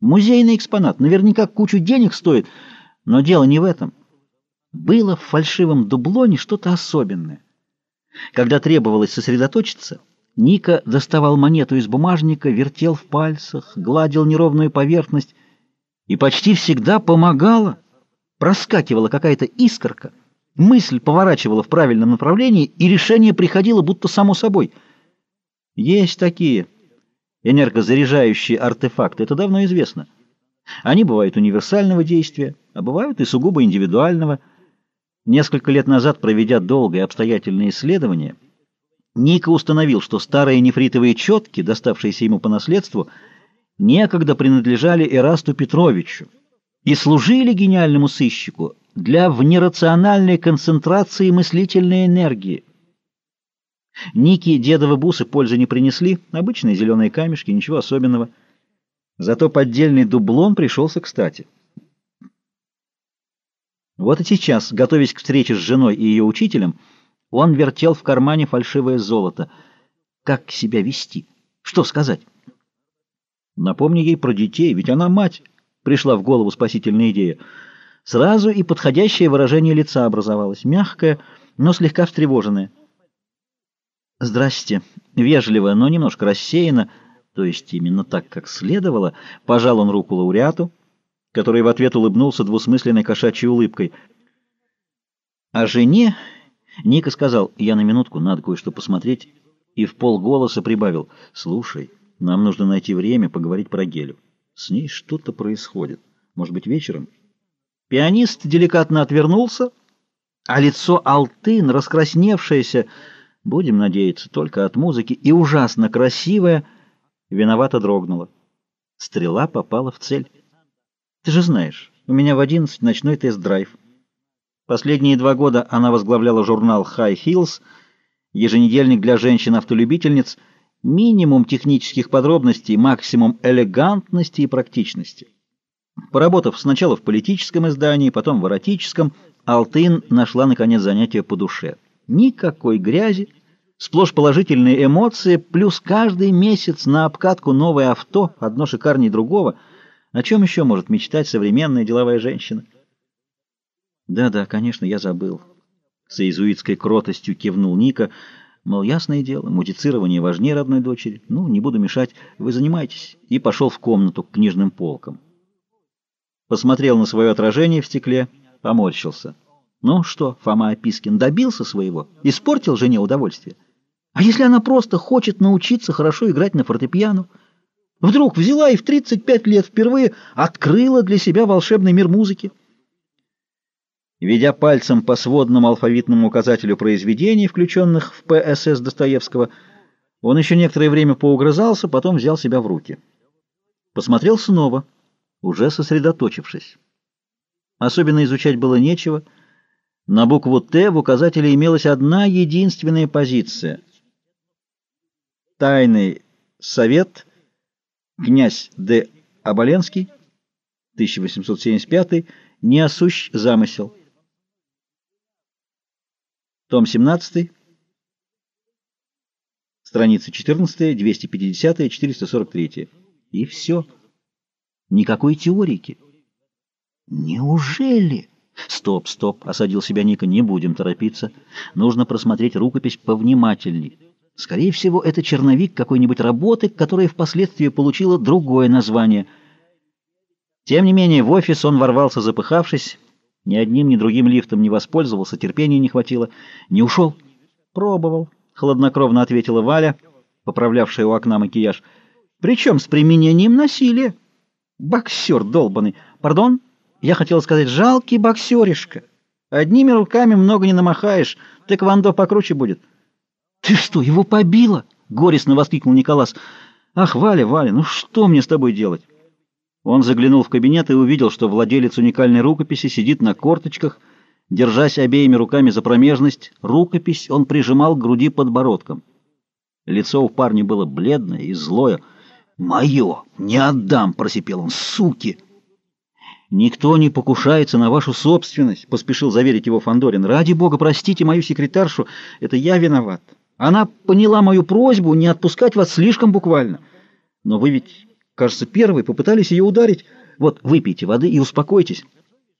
Музейный экспонат, наверняка кучу денег стоит, но дело не в этом. Было в фальшивом дублоне что-то особенное. Когда требовалось сосредоточиться, Ника доставал монету из бумажника, вертел в пальцах, гладил неровную поверхность и почти всегда помогала. Проскакивала какая-то искорка, мысль поворачивала в правильном направлении, и решение приходило будто само собой. Есть такие энергозаряжающие артефакты, это давно известно. Они бывают универсального действия, а бывают и сугубо индивидуального. Несколько лет назад, проведя долгое обстоятельное исследование, Ника установил, что старые нефритовые четки, доставшиеся ему по наследству, некогда принадлежали Эрасту Петровичу и служили гениальному сыщику для внерациональной концентрации мыслительной энергии. Ники дедовы бусы пользы не принесли, обычные зеленые камешки, ничего особенного. Зато поддельный дублон пришелся кстати. Вот и сейчас, готовясь к встрече с женой и ее учителем, он вертел в кармане фальшивое золото. Как себя вести? Что сказать? Напомни ей про детей, ведь она мать. Пришла в голову спасительная идея. Сразу и подходящее выражение лица образовалось, мягкое, но слегка встревоженное. «Здрасте». Вежливо, но немножко рассеянно, то есть именно так, как следовало, пожал он руку лауреату, который в ответ улыбнулся двусмысленной кошачьей улыбкой. А жене Ника сказал, «Я на минутку, надо кое-что посмотреть», и в полголоса прибавил, «Слушай, нам нужно найти время поговорить про Гелю. С ней что-то происходит. Может быть, вечером?» Пианист деликатно отвернулся, а лицо Алтын, раскрасневшееся, будем надеяться, только от музыки, и ужасно красивая, виновато дрогнула. Стрела попала в цель. Ты же знаешь, у меня в одиннадцать ночной тест-драйв. Последние два года она возглавляла журнал High Heels, еженедельник для женщин-автолюбительниц, минимум технических подробностей, максимум элегантности и практичности. Поработав сначала в политическом издании, потом в эротическом, Алтын нашла, наконец, занятие по душе. Никакой грязи, сплошь положительные эмоции, плюс каждый месяц на обкатку новое авто, одно шикарнее другого. О чем еще может мечтать современная деловая женщина? Да-да, конечно, я забыл. С иезуитской кротостью кивнул Ника, мол, ясное дело, мудицирование важнее родной дочери. Ну, не буду мешать, вы занимайтесь. И пошел в комнату к книжным полкам. Посмотрел на свое отражение в стекле, поморщился. Ну что, Фома Опискин добился своего? Испортил жене удовольствие? А если она просто хочет научиться хорошо играть на фортепиано? Вдруг взяла и в 35 лет впервые открыла для себя волшебный мир музыки? Ведя пальцем по сводному алфавитному указателю произведений, включенных в ПСС Достоевского, он еще некоторое время поугрызался, потом взял себя в руки. Посмотрел снова, уже сосредоточившись. Особенно изучать было нечего. На букву «Т» в указателе имелась одна единственная позиция. Тайный совет, князь Д. Оболенский, 1875 неосущ замысел. Том 17, страница 14, 250, 443. И все. Никакой теорики. Неужели? Стоп, стоп, осадил себя Ника, не будем торопиться. Нужно просмотреть рукопись повнимательней. Скорее всего, это черновик какой-нибудь работы, которая впоследствии получила другое название. Тем не менее, в офис он ворвался запыхавшись, ни одним, ни другим лифтом не воспользовался, терпения не хватило. Не ушел? Пробовал, хладнокровно ответила Валя, поправлявшая у окна макияж. Причем с применением насилия. Боксер долбанный. Пардон? Я хотела сказать, жалкий боксеришка. Одними руками много не намахаешь, тэквондо покруче будет. Ты что, его побила? Горестно воскликнул Николас. Ах, Валя, Валя, ну что мне с тобой делать? Он заглянул в кабинет и увидел, что владелец уникальной рукописи сидит на корточках, держась обеими руками за промежность. Рукопись он прижимал к груди подбородком. Лицо у парня было бледное и злое. «Мое! Не отдам!» — просипел он. «Суки!» «Никто не покушается на вашу собственность», — поспешил заверить его Фандорин. «Ради бога, простите мою секретаршу, это я виноват. Она поняла мою просьбу не отпускать вас слишком буквально. Но вы ведь Кажется, первые попытались ее ударить. Вот, выпейте воды и успокойтесь».